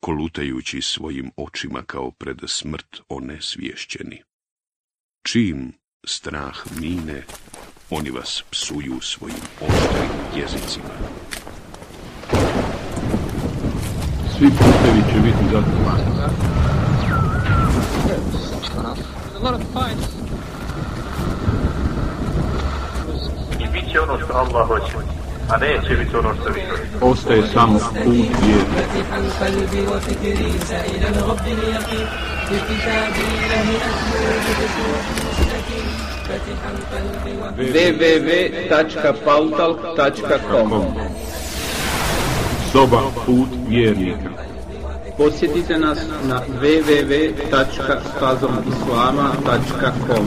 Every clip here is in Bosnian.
kolutajući svojim očima kao pred smrt onesvješćeni. Čim strah mine, oni vas psuju svojim oštrim jezicima. Svi putevi će biti zatvorani. I bit će ono što Allah hoće, a neće biti ono što vi želite. Ostaje samo put je. www.pautalk.com Soba put vjernika Posjetite nas na www.fazomislama.com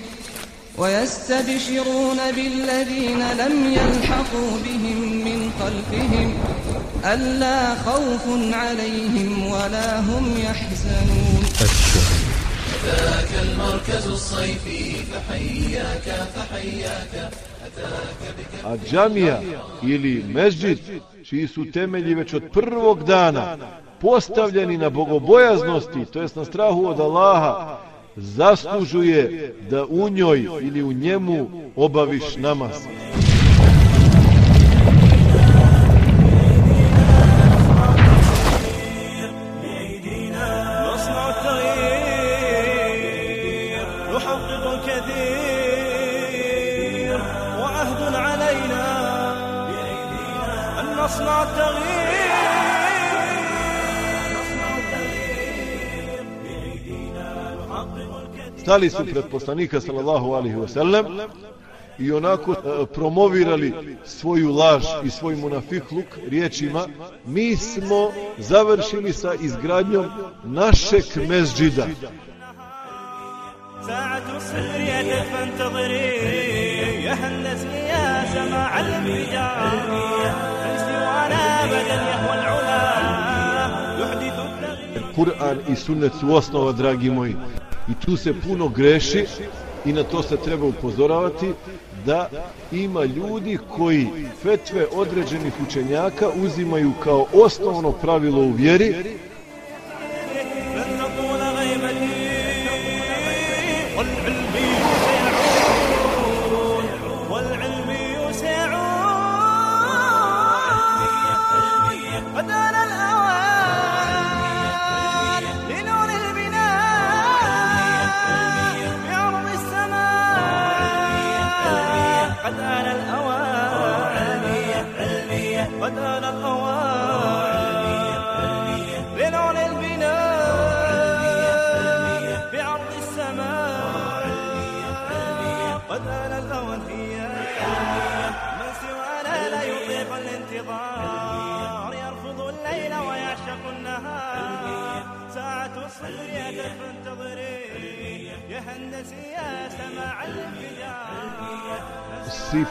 ويستبشرون بالذين لم يلحقوا بهم من خلفهم ألا خوف عليهم ولا هم يحزنون A džamija ili mezđid, čiji su temelji već od prvog dana postavljeni na bogobojaznosti, to jest na strahu od Allaha, zaslužuje da u njoj ili u njemu obaviš namaz. Stali su pred poslanika sallallahu alaihi wa sallam i onako e, promovirali svoju laž i svoj munafikluk riječima mi smo završili sa izgradnjom našeg mezđida. ساعة الصدر يدك فانتظري يا هندسي يا سماع الفجار انسي وانا ابدا يهوى العلا يحدث التغيير Kur'an i sunnet su osnova, dragi moji. I tu se puno greši i na to se treba upozoravati da ima ljudi koji fetve određenih učenjaka uzimaju kao osnovno pravilo u vjeri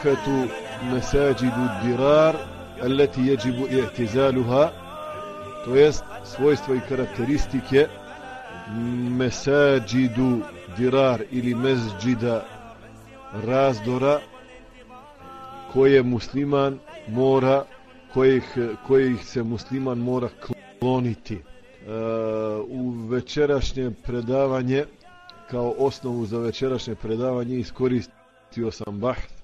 صفة مساجد الدرار التي يجب اعتزالها to jest svojstva i karakteristike mesađidu dirar ili mezđida razdora koje musliman mora kojih, kojih se musliman mora kloniti e, u večerašnje predavanje kao osnovu za večerašnje predavanje iskoristio sam Bahth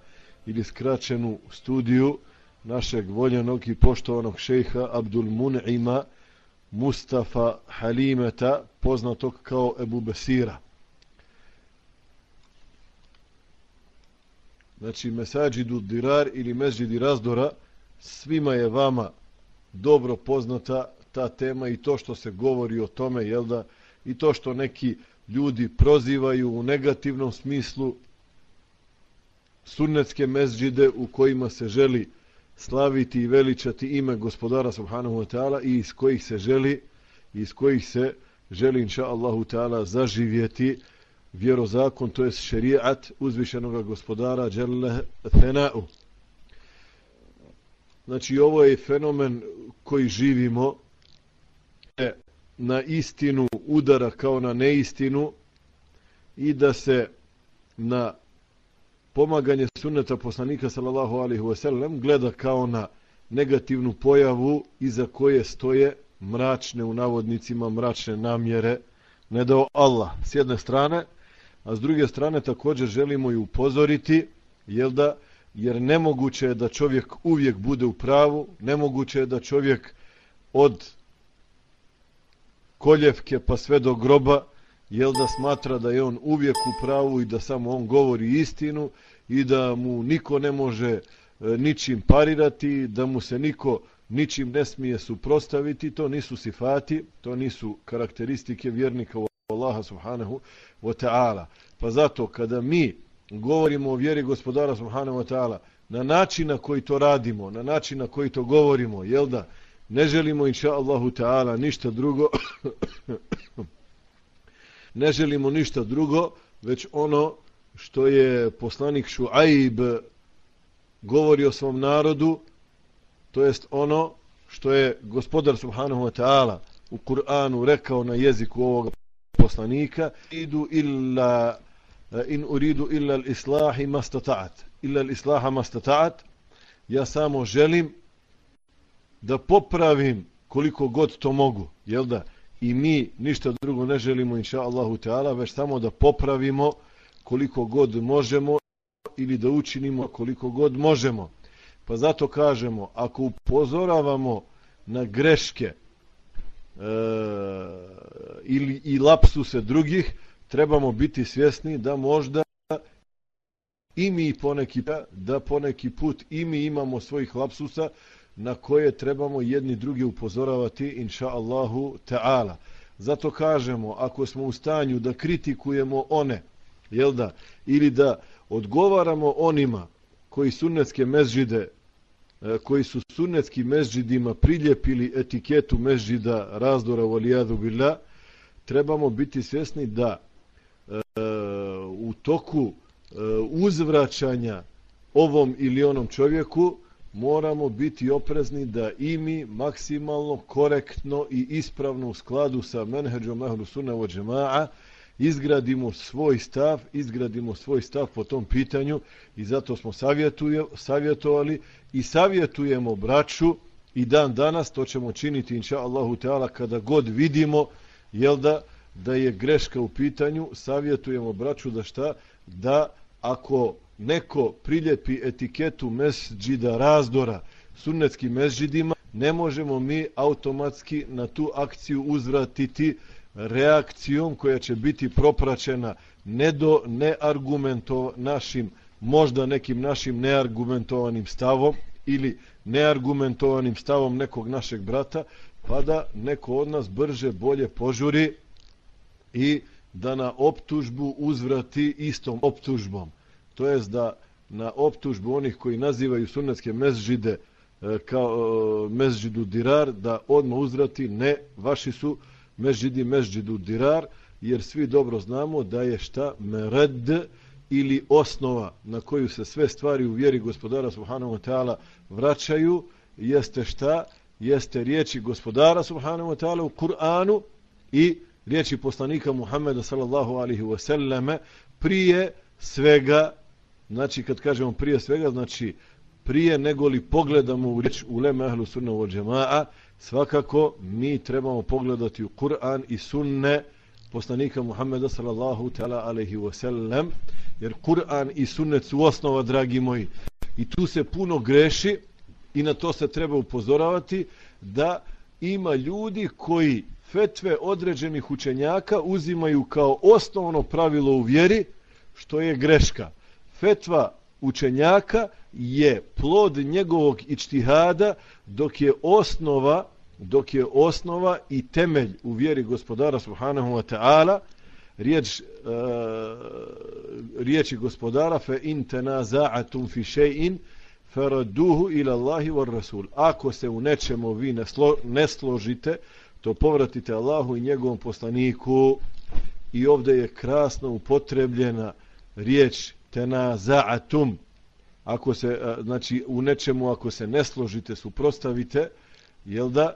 ili skraćenu studiju našeg voljenog i poštovanog šejha Abdul Mun'ima Mustafa Halimeta, poznatog kao Ebu Besira. Znači, mesađidu dirar ili međidi razdora, svima je vama dobro poznata ta tema i to što se govori o tome, jel da, i to što neki ljudi prozivaju u negativnom smislu sunnetske mezđide u kojima se želi slaviti i veličati ime gospodara subhanahu wa ta'ala i iz kojih se želi iz kojih se želi inša Allahu ta'ala zaživjeti vjerozakon, to je šerijat uzvišenog gospodara Đelle Thena'u. Znači ovo je fenomen koji živimo e, na istinu udara kao na neistinu i da se na pomaganje sunneta poslanika sallallahu alaihi wasallam gleda kao na negativnu pojavu iza koje stoje mračne u navodnicima mračne namjere ne dao Allah s jedne strane a s druge strane također želimo i upozoriti jel da jer nemoguće je da čovjek uvijek bude u pravu nemoguće je da čovjek od koljevke pa sve do groba jel da smatra da je on uvijek u pravu i da samo on govori istinu i da mu niko ne može e, ničim parirati, da mu se niko ničim ne smije suprostaviti, to nisu sifati, to nisu karakteristike vjernika u Allaha subhanahu wa ta'ala. Pa zato kada mi govorimo o vjeri gospodara subhanahu wa ta'ala na način na koji to radimo, na način na koji to govorimo, jel da ne želimo inša Allahu ta'ala ništa drugo ne želimo ništa drugo, već ono što je poslanik Šuaib govori o svom narodu, to jest ono što je gospodar subhanahu wa ta'ala u Kur'anu rekao na jeziku ovog poslanika, idu illa in uridu illa al-islahi mastata'at. Illa al-islaha mastata'at. Ja samo želim da popravim koliko god to mogu, jel da? I mi ništa drugo ne želimo, inša Allahu Teala, već samo da popravimo koliko god možemo ili da učinimo koliko god možemo. Pa zato kažemo, ako upozoravamo na greške e, ili i lapsuse drugih, trebamo biti svjesni da možda i mi poneki, da poneki put i mi imamo svojih lapsusa na koje trebamo jedni drugi upozoravati, inša Allahu ta'ala. Zato kažemo, ako smo u stanju da kritikujemo one, jel da, ili da odgovaramo onima koji sunnetske mezžide, e, koji su sunnetskim mezžidima priljepili etiketu mezžida razdora u alijadu bila, trebamo biti svjesni da e, u toku e, uzvraćanja ovom ili onom čovjeku moramo biti oprezni da i mi maksimalno korektno i ispravno u skladu sa menheđom ehlu sunna wa džema'a izgradimo svoj stav, izgradimo svoj stav po tom pitanju i zato smo savjetovali i savjetujemo braću i dan danas to ćemo činiti inša Allahu Teala kada god vidimo jel da, da je greška u pitanju savjetujemo braću da šta? Da ako neko priljepi etiketu mesđida razdora sunnetskim mesđidima ne možemo mi automatski na tu akciju uzvratiti reakcijom koja će biti propraćena ne do neargumento našim možda nekim našim neargumentovanim stavom ili neargumentovanim stavom nekog našeg brata pa da neko od nas brže bolje požuri i da na optužbu uzvrati istom optužbom to jest da na optužbu onih koji nazivaju sunnetske mezžide e, kao e, mezžidu dirar da odmah uzvrati ne vaši su mezžidi mezžidu dirar, jer svi dobro znamo da je šta mered ili osnova na koju se sve stvari u vjeri gospodara subhanahu wa ta'ala vraćaju, jeste šta? Jeste riječi gospodara subhanahu wa ta'ala u Kur'anu i riječi poslanika Muhammeda sallallahu alihi wa selleme prije svega, znači kad kažemo prije svega, znači prije nego li pogledamo u riječ u ahlu sunna u džema'a, svakako mi trebamo pogledati u Kur'an i sunne poslanika Muhammeda sallallahu ta'ala alaihi wa sallam jer Kur'an i sunnet su osnova dragi moji. I tu se puno greši i na to se treba upozoravati da ima ljudi koji fetve određenih učenjaka uzimaju kao osnovno pravilo u vjeri što je greška fetva učenjaka je plod njegovog ičtihada dok je osnova dok je osnova i temelj u vjeri gospodara subhanahu wa ta'ala. Riječ uh, riječi gospodara fe in tanaza'atum fi shay'in faraduhu ila Allahi war rasul. Ako se u nečemu vi ne, slo, ne složite to povratite Allahu i njegovom poslaniku. I ovdje je krasno upotrebljena riječ tenaza'atum ako se znači u nečemu ako se ne složite suprostavite jel da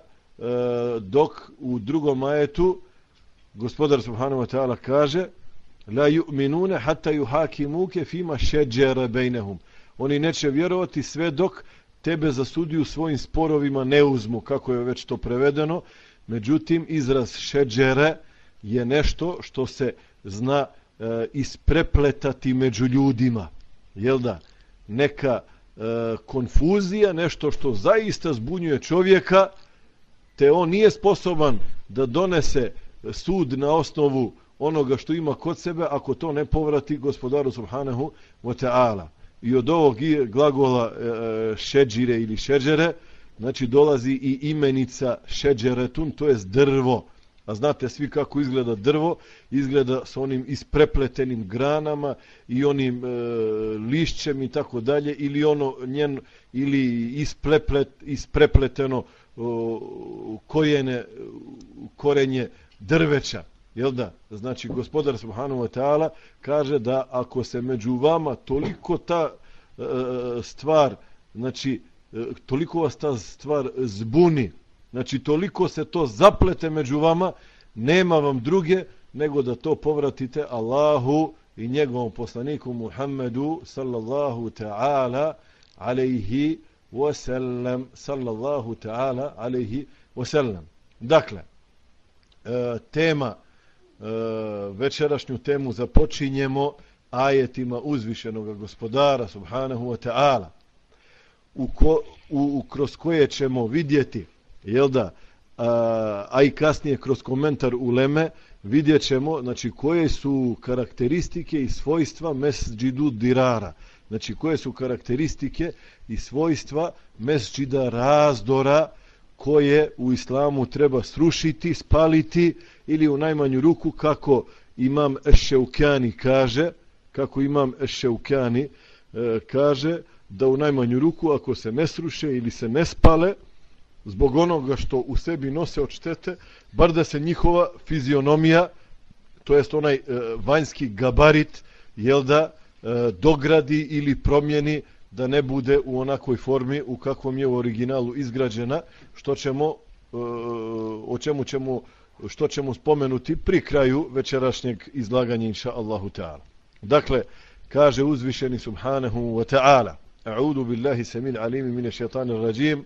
dok u drugom ajetu gospodar subhanahu wa ta'ala kaže la yu'minuna hatta yuhakimuke fima shajara bainahum oni neće vjerovati sve dok tebe za sudiju svojim sporovima ne uzmu kako je već to prevedeno. Međutim izraz šeđere je nešto što se zna e, isprepletati među ljudima jel da neka e, konfuzija nešto što zaista zbunjuje čovjeka te on nije sposoban da donese sud na osnovu onoga što ima kod sebe ako to ne povrati gospodaru subhanahu wa ta'ala. I od ovog glagola e, e, šeđire ili šeđere, znači dolazi i imenica šeđeretun, to je drvo. A znate svi kako izgleda drvo, izgleda sa onim isprepletenim granama i onim e, lišćem i tako dalje, ili ono njen, ili ispreplet, isprepleteno o, kojene, korenje drveća. Jel da? Znači, gospodar Subhanahu wa ta'ala kaže da ako se među vama toliko ta e, e stvar, znači, e, toliko vas ta stvar zbuni, znači, toliko se to zaplete među vama, nema vam druge nego da to povratite Allahu i njegovom poslaniku Muhammedu sallallahu ta'ala alaihi wasallam sallallahu ta'ala alaihi wasallam. Dakle, e, tema e, večerašnju temu započinjemo ajetima uzvišenog gospodara subhanahu wa ta'ala u, ko, u, u kroz koje ćemo vidjeti jel da? A, a i kasnije kroz komentar u Leme vidjet ćemo znači, koje su karakteristike i svojstva mesđidu dirara. Znači koje su karakteristike i svojstva mesđida razdora koje u islamu treba srušiti, spaliti ili u najmanju ruku kako imam Ešeukjani kaže, kako imam Ešeukjani e, kaže da u najmanju ruku ako se ne sruše ili se ne spale zbog onoga što u sebi nose od štete, bar da se njihova fizionomija, to jest onaj e, vanjski gabarit, jel da, e, dogradi ili promijeni da ne bude u onakoj formi u kakvom je u originalu izgrađena, što ćemo, e, o čemu ćemo, što ćemo spomenuti pri kraju večerašnjeg izlaganja, inša Allahu ta'ala. Dakle, kaže uzvišeni subhanahu wa ta'ala, A'udu billahi samil alimi mine šetanir rajim,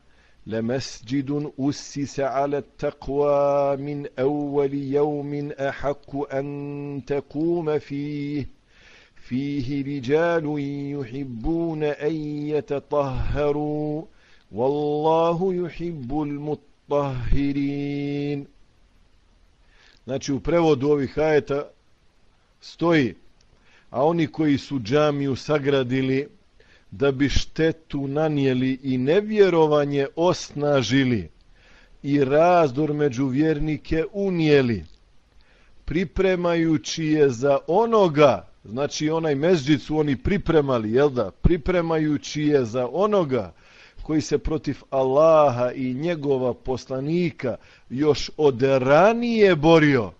لمسجد أسس على التقوى من أول يوم أحق أن تقوم فيه. فيه رجال يحبون أن يتطهروا والله يحب المطهرين. Znači u prevodu ovih ajeta stoji, a oni koji su džamiju sagradili da bi štetu nanijeli i nevjerovanje osnažili i razdor među vjernike unijeli, pripremajući je za onoga Znači onaj mezđid su oni pripremali, jel da? Pripremajući je za onoga koji se protiv Allaha i njegova poslanika još od ranije borio.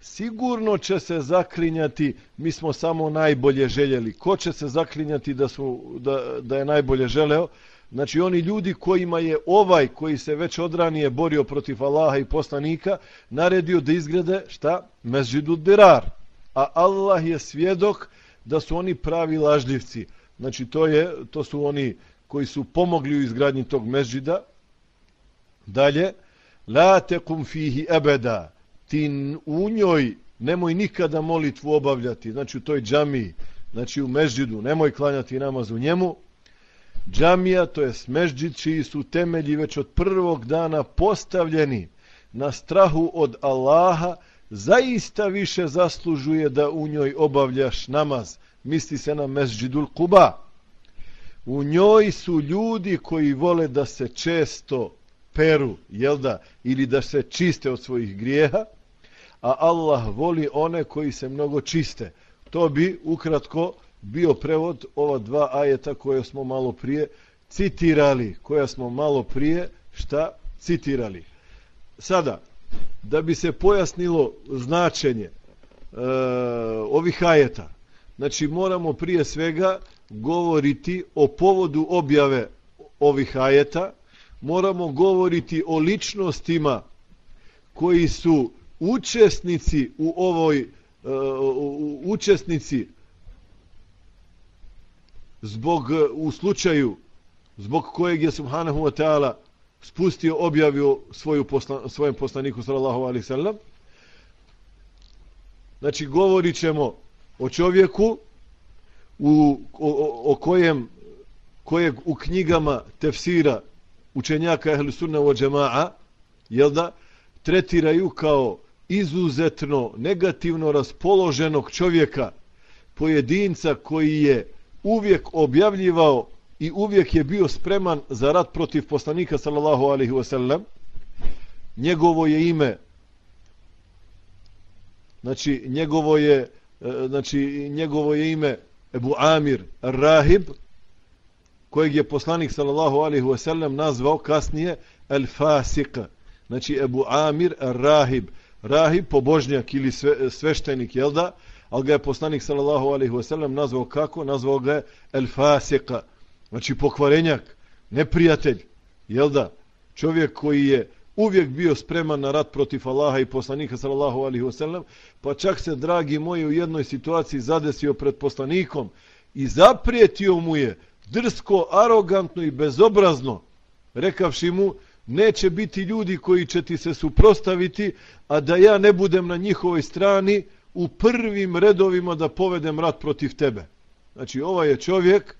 Sigurno će se zaklinjati, mi smo samo najbolje željeli. Ko će se zaklinjati da, su, da, da je najbolje želeo? Znači oni ljudi kojima je ovaj koji se već odranije borio protiv Allaha i poslanika naredio da izgrade šta? Mezđidu dirar a Allah je svjedok da su oni pravi lažljivci. Znači to je to su oni koji su pomogli u izgradnji tog mezđida. Dalje, la tekum fihi ebeda, ti u njoj nemoj nikada molitvu obavljati, znači u toj džamiji, znači u mežđidu, nemoj klanjati namaz u njemu. Džamija, to je smežđid čiji su temelji već od prvog dana postavljeni na strahu od Allaha, zaista više zaslužuje da u njoj obavljaš namaz. Misli se na mežđidul Kuba. U njoj su ljudi koji vole da se često peru, jel da, ili da se čiste od svojih grijeha, a Allah voli one koji se mnogo čiste. To bi ukratko bio prevod ova dva ajeta koje smo malo prije citirali, koja smo malo prije šta citirali. Sada, da bi se pojasnilo značenje e, ovih ajeta, znači moramo prije svega govoriti o povodu objave ovih ajeta, moramo govoriti o ličnostima koji su učesnici u ovoj uh, učesnici zbog e, u slučaju zbog kojeg je subhanahu wa ta'ala spustio objavio svoju posla, svojem poslaniku sallallahu alaihi sallam. Znači govorit ćemo o čovjeku u, o, o kojem kojeg u knjigama tefsira učenjaka ehli sunna wa džema'a jel da tretiraju kao izuzetno negativno raspoloženog čovjeka pojedinca koji je uvijek objavljivao i uvijek je bio spreman za rat protiv poslanika sallallahu alaihi wasallam. Njegovo je ime znači njegovo je e, znači njegovo je ime Ebu Amir Rahib kojeg je poslanik sallallahu alaihi wasallam nazvao kasnije El Fasik znači Ebu Amir Rahib Rahib pobožnjak ili sve, sveštenik jel da? Ali ga je poslanik sallallahu alaihi wasallam nazvao kako? Nazvao ga El Fasik znači pokvarenjak neprijatelj jel da? Čovjek koji je uvijek bio spreman na rat protiv Allaha i poslanika sallallahu alaihi wasallam pa čak se dragi moji u jednoj situaciji zadesio pred poslanikom i zaprijetio mu je drsko, arogantno i bezobrazno, rekavši mu, neće biti ljudi koji će ti se suprostaviti, a da ja ne budem na njihovoj strani u prvim redovima da povedem rat protiv tebe. Znači, ovaj je čovjek,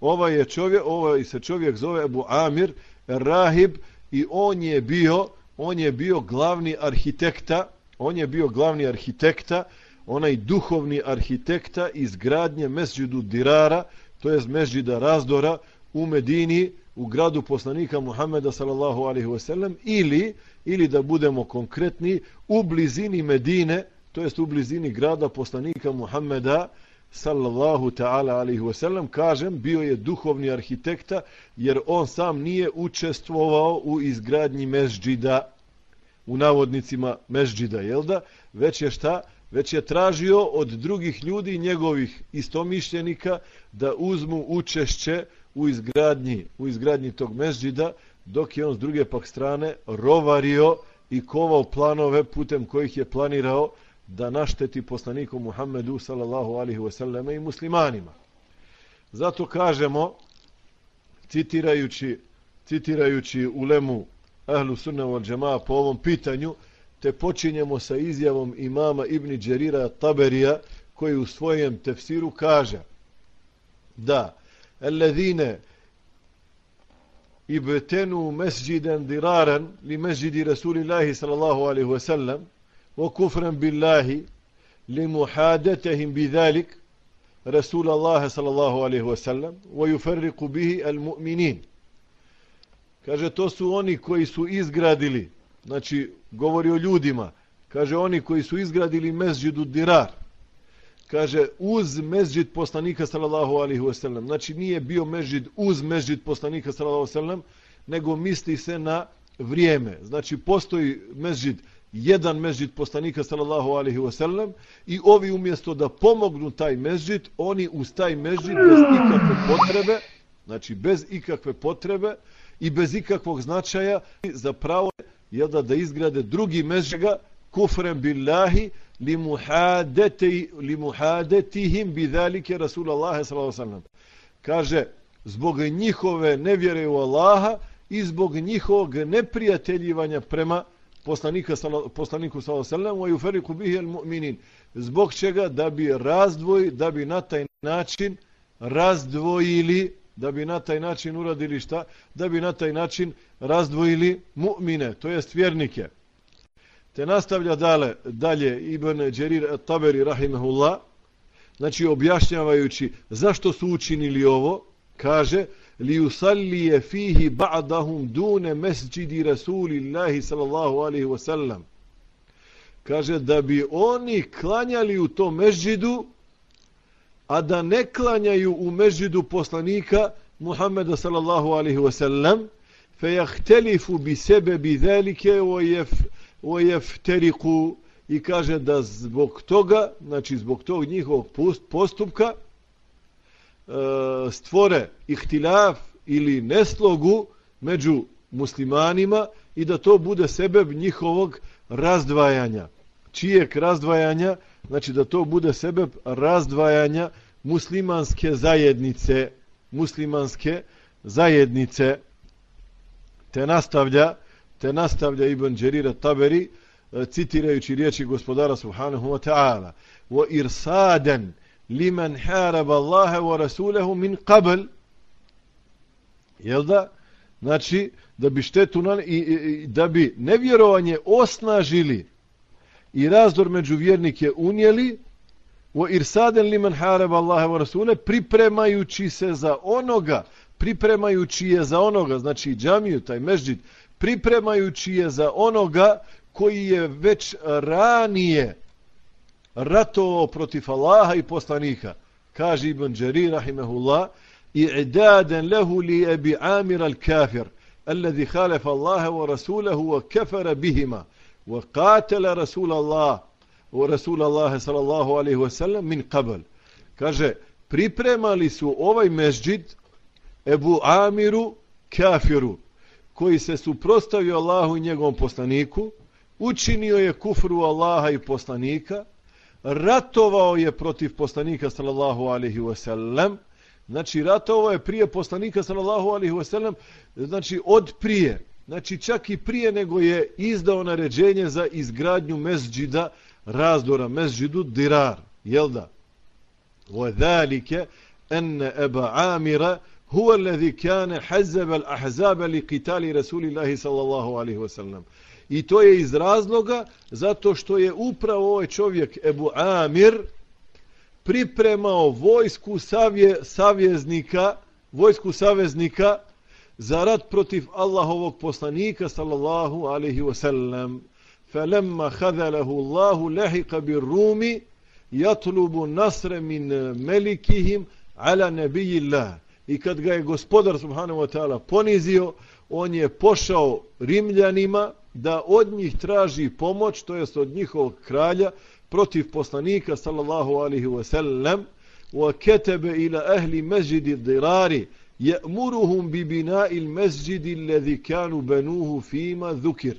ovaj je čovjek, ovaj se čovjek zove Abu Amir Rahib i on je bio, on je bio glavni arhitekta, on je bio glavni arhitekta, onaj duhovni arhitekta izgradnje mesđidu Dirara, to je mesđida razdora u Medini, u gradu poslanika Muhameda sallallahu alaihi wasallam, ili, ili da budemo konkretni, u blizini Medine, to jest u blizini grada poslanika Muhameda sallallahu ta'ala alaihi wasallam, kažem, bio je duhovni arhitekta, jer on sam nije učestvovao u izgradnji mežđida, u navodnicima mežđida, jel da? Već je šta? već je tražio od drugih ljudi njegovih istomišljenika da uzmu učešće u izgradnji, u izgradnji tog mezđida, dok je on s druge pak strane rovario i kovao planove putem kojih je planirao da našteti poslaniku Muhammedu sallallahu alihi wasallam i muslimanima. Zato kažemo, citirajući, citirajući ulemu ahlu sunna wal Džemaa po ovom pitanju, te počinjemo sa izjavom imama Ibni Đerira Taberija koji u svojem tefsiru kaže da الذين ibtenu mesđiden diraran li mesđidi Rasulillahi sallallahu alaihi wa sallam wa kufran billahi li muhadetehim bidhalik Rasul Allah sallallahu alaihi wa sallam wa yufarriku bihi al mu'minin kaže to su oni koji su izgradili znači govori o ljudima, kaže oni koji su izgradili mezđidu dirar, kaže uz mezđid poslanika sallallahu alaihi wasallam, znači nije bio mezđid uz mezđid poslanika sallallahu alaihi wasallam, nego misli se na vrijeme, znači postoji mezđid jedan mezđid poslanika sallallahu alaihi wasallam i ovi umjesto da pomognu taj mezđid, oni uz taj mezđid bez ikakve potrebe, znači bez ikakve potrebe i bez ikakvog značaja zapravo je da, da izgrade drugi mezžega kufrem billahi li muhadeti li muhadetihim bi zalike sallallahu alejhi kaže zbog njihove nevjere u Allaha i zbog njihovog neprijateljivanja prema poslanika, poslaniku sallallahu alejhi ve feriku bihi al-mu'minin. Zbog čega? Da bi razdvoj da bi na taj način razdvojili da bi na taj način uradili šta? Da bi na taj način razdvojili mu'mine to jest vjernike te nastavlja dalje dalje Ibn Đerir Taberi rahimehullah znači objašnjavajući zašto su učinili ovo kaže li usallije fihi ba'dahum dune mesđidi Rasulillahi sallallahu alaihi wasallam. Kaže da bi oni klanjali u tom mesđidu, a da ne klanjaju u mesđidu poslanika Muhammeda sallallahu alaihi wasallam, fe jahtelifu bi sebe bi velike o jefteriku i kaže da zbog toga, znači zbog tog njihovog postupka, e, stvore ihtilaf ili neslogu među muslimanima i da to bude sebeb njihovog razdvajanja. Čijeg razdvajanja? Znači da to bude sebeb razdvajanja muslimanske zajednice. Muslimanske zajednice. Te nastavlja, te nastavlja Ibn Đerira Taberi, e, citirajući riječi gospodara Subhanahu wa ta'ala. Wa irsaden liman haraba Allaha wa rasulehu min qabl jel da znači da bi štetu na, i, i, da bi nevjerovanje osnažili i razdor među vjernike unijeli wa irsadan liman haraba Allaha wa rasule, pripremajući se za onoga pripremajući je za onoga znači džamiju taj mezhid pripremajući je za onoga koji je već ranije ratovao protiv Allaha i poslanika. Kaže Ibn Đari, rahimahullah, i i'daden lehu li ebi amir al kafir, alladhi khalafa Allaha wa rasulahu wa kafara bihima, wa qatala rasul Allah, wa rasul Allah sallallahu alaihi wa sallam min qabal. Kaže, pripremali su ovaj mežđid Ebu Amiru kafiru, koji se suprostavio Allahu i njegovom poslaniku, učinio je kufru Allaha i poslanika, ratovao je protiv poslanika sallallahu alaihi wa sallam, znači ratovao je prije poslanika sallallahu alaihi wa sallam, znači od prije, znači čak i prije nego je izdao naređenje za izgradnju mezđida razdora, mezđidu dirar, jel da? وذلك أن أبا عامر هو الذي كان حزب الأحزاب لقتال رسول الله صلى الله عليه وسلم I to je iz razloga zato što je upravo ovaj čovjek Ebu Amir pripremao vojsku savje, savjeznika, vojsku saveznika za rat protiv Allahovog poslanika sallallahu alaihi wa sallam. فَلَمَّا خَذَلَهُ اللَّهُ لَحِقَ بِالرُّومِ يَطْلُبُ نَصْرَ مِنْ مَلِكِهِمْ عَلَى نَبِيِّ اللَّهِ I kad ga je gospodar subhanahu wa ta'ala ponizio, on je pošao Rimljanima, da od njih traži pomoć, to jest od njihovog kralja, protiv poslanika sallallahu alaihi wa ketebe ila ahli mezđidi dirari, je'muruhum bi bina il mezđidi ledhi kanu benuhu fima dhukir.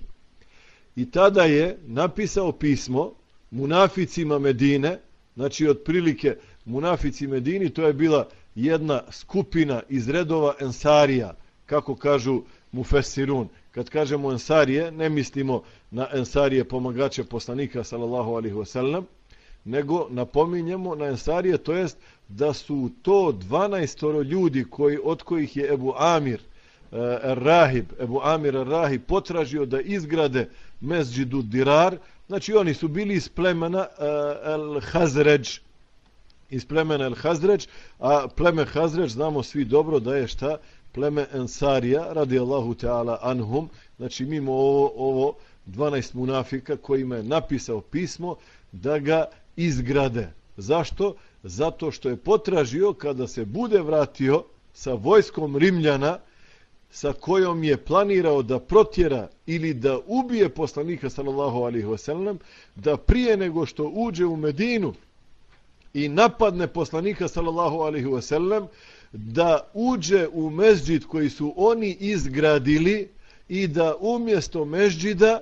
I tada je napisao pismo munaficima Medine, znači otprilike munafici Medini, to je bila jedna skupina iz redova Ensarija, kako kažu Mufesirun, kad kažemo ensarije, ne mislimo na ensarije pomagače poslanika, sallallahu alihi wasallam, nego napominjemo na ensarije, to jest da su to 12 ljudi koji, od kojih je Ebu Amir, eh, er Rahib, Ebu Amir Rahib potražio da izgrade mezđidu Dirar, znači oni su bili iz plemena eh, El Hazređ, iz plemena El Hazreć, a pleme Hazreć znamo svi dobro da je šta, pleme Ensarija, radi Allahu Teala anhum, znači mimo ovo, ovo 12 munafika kojima je napisao pismo da ga izgrade. Zašto? Zato što je potražio kada se bude vratio sa vojskom Rimljana, sa kojom je planirao da protjera ili da ubije poslanika sallallahu alaihi wasallam, da prije nego što uđe u Medinu i napadne poslanika sallallahu alaihi wasallam, da uđe u mezđid koji su oni izgradili i da umjesto mezđida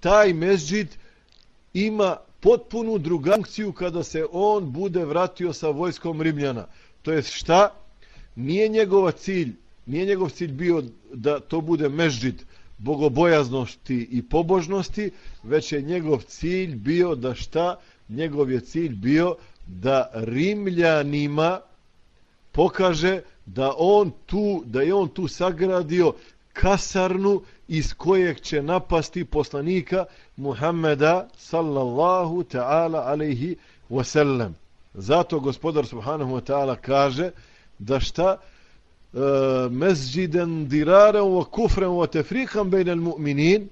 taj mezđid ima potpunu drugu funkciju kada se on bude vratio sa vojskom Rimljana. To je šta? nije njegova cilj, nije njegov cilj bio da to bude mezđid bogobojaznosti i pobožnosti, već je njegov cilj bio da šta? Njegov je cilj bio da Rimljanima pokaže da on tu, da je on tu sagradio kasarnu iz kojeg će napasti poslanika Muhammeda sallallahu ta'ala alaihi wasallam. Zato gospodar subhanahu wa ta'ala kaže da šta e, mezđiden dirara wa kufren wa tefrikan bejnel mu'minin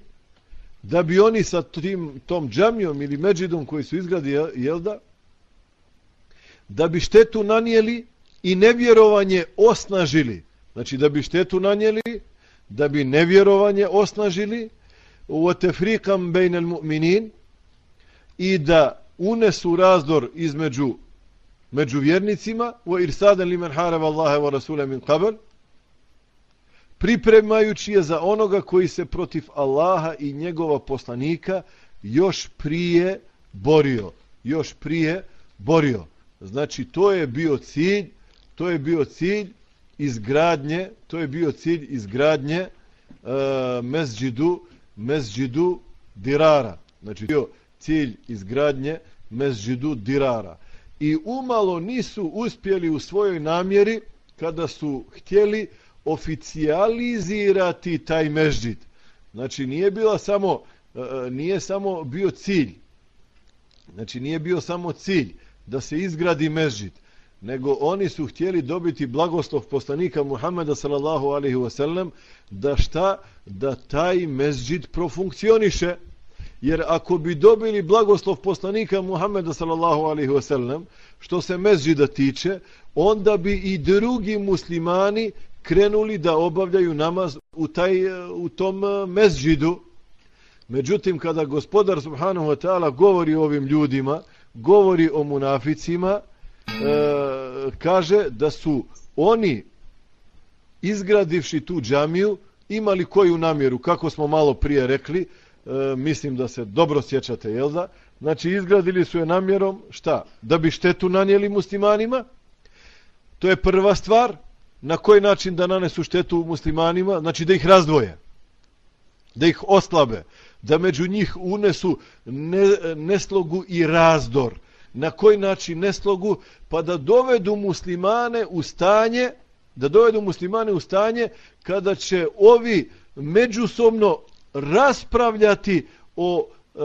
da bi oni sa tim, tom džamijom ili međidom koji su izgradi, jel da, da bi štetu nanijeli i nevjerovanje osnažili. Znači da bi štetu nanijeli, da bi nevjerovanje osnažili u tefrikan bejn mu'minin i da unesu razdor između među vjernicima u irsaden limen harab Allahe wa rasule min qabl pripremajući je za onoga koji se protiv Allaha i njegova poslanika još prije borio još prije borio znači to je bio cilj to je bio cilj izgradnje to je bio cilj izgradnje e, uh, mezđidu mezđidu dirara znači bio cilj izgradnje mezđidu dirara i umalo nisu uspjeli u svojoj namjeri kada su htjeli oficializirati taj mežđit. Znači nije bila samo e, e, nije samo bio cilj. Znači nije bio samo cilj da se izgradi mežđit, nego oni su htjeli dobiti blagoslov poslanika Muhameda sallallahu alejhi ve sellem da šta da taj mezđid profunkcioniše jer ako bi dobili blagoslov poslanika Muhammeda sallallahu alaihi wa sallam, što se mezđida tiče, onda bi i drugi muslimani krenuli da obavljaju namaz u, taj, u tom e, mezđidu. Međutim, kada gospodar subhanahu wa ta'ala govori ovim ljudima, govori o munaficima, e, kaže da su oni izgradivši tu džamiju imali koju namjeru, kako smo malo prije rekli, e, mislim da se dobro sjećate, jel da? Znači, izgradili su je namjerom, šta? Da bi štetu nanijeli muslimanima? To je prva stvar. Na koji način da nanesu štetu muslimanima? Znači, da ih razdvoje. Da ih oslabe. Da među njih unesu ne, neslogu i razdor. Na koji način neslogu? Pa da dovedu muslimane u stanje da dovedu muslimane u stanje kada će ovi međusobno raspravljati o, e,